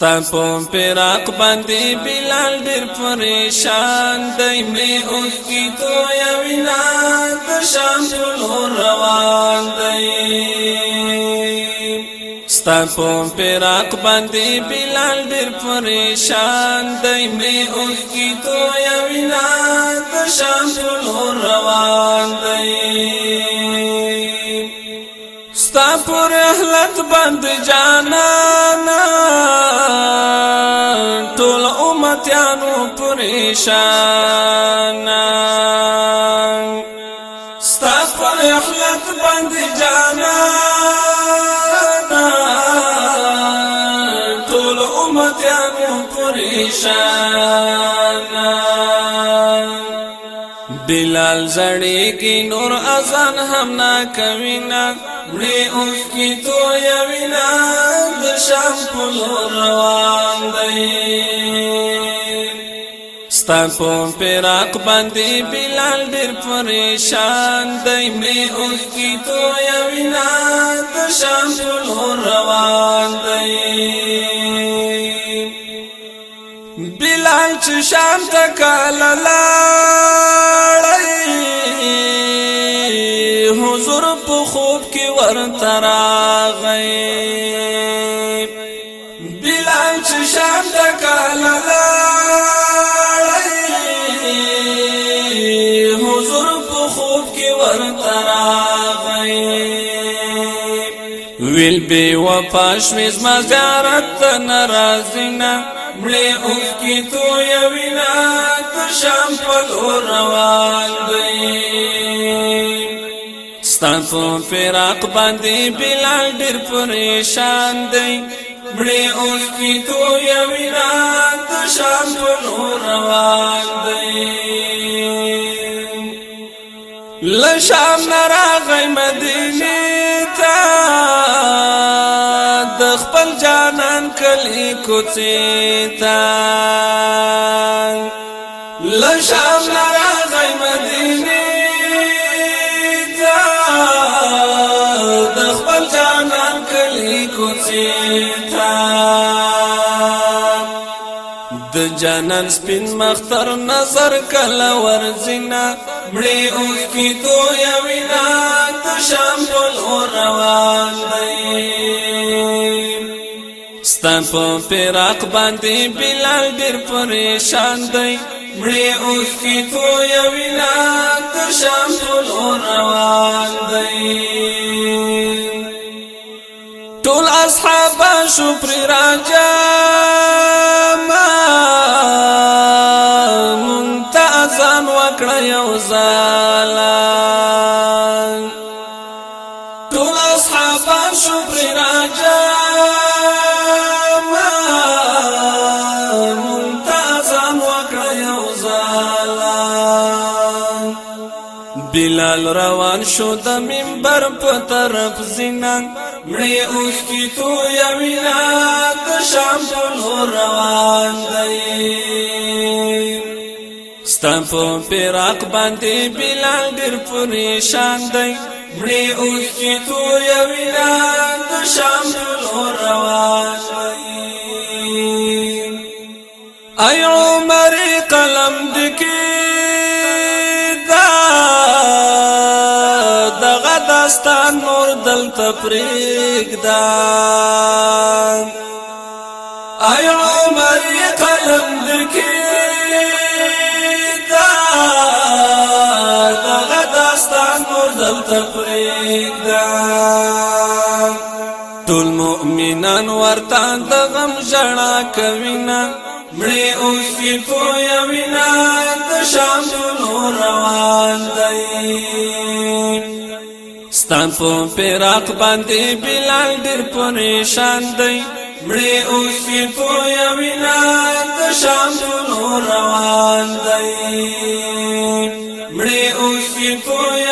ستا په پراق باندې بلال ډېر پریشان دی مې اوس کی تو یا وینا د شام ټول روان دی ستا په پراق باندې بلال ډېر پریشان دی مې اوس کی تو یا وینا د شام ټول روان دی ستا پر اهلت بند جانا نشانه ستاس پر اخلاق بند جانا طول امت ام پریشان بلال زړی کی نور اذان هم نا کوینا وړي اوس کی تو یوینا د شام په روان دی ستا په پراق باندې بلال ډېر پریشان دی مې اوس کی تو یا وینا د شام ټول روان دی بلال چې شام ته کاله لاړی حضور په خوب کې ورته راغی بلال چې شام ته کاله لاړی ویل بی وفا شمیز ما زیارت تا نرازینا ملی اوف کی تو یوینا تو شام پل او روان دی ستاسو فراق باندې بلال ډیر پریشان دی ملی اوف کی تو یوینا تو شام پل او روان دی لشام نراغی مدینی تا دخپل جانان کلی کچی تا لشام نراغی مدینی تا دخپل جانان کلی کچی تا د جانان سپین مختر نظر کلا ورزینا مړې اوخ کی تو یا وینا تو شام ټول اور روان دی ستان په پراق باندې بلال ډیر پریشان دی مړې اوخ کی تو یا وینا تو شام ټول اور روان دی ټول اصحاب شو پر راجا ما زالان تول اصحاب شو پر راجا منتظم وکړ زالان بلال روان شو من برب طرف زنان مړی اوس کی تو وینا د شام په روان دی ستاپو پیراق باندې بلال ډیر پریشان دی مړې اوخې تو یا وینا د شام ای عمر قلم دکی دا دغه داستان نور دل تفریق دا ای عمر قلم دکی تفریق دا ټول مؤمنان ورته د غم ژړا کوینا مړې اوسې پویا وینا د شام نور روان دی ستان په پیراق باندې بلال ډېر پریشان دی مړې اوسې پویا وینا د شام نور روان دی مړې اوسې پویا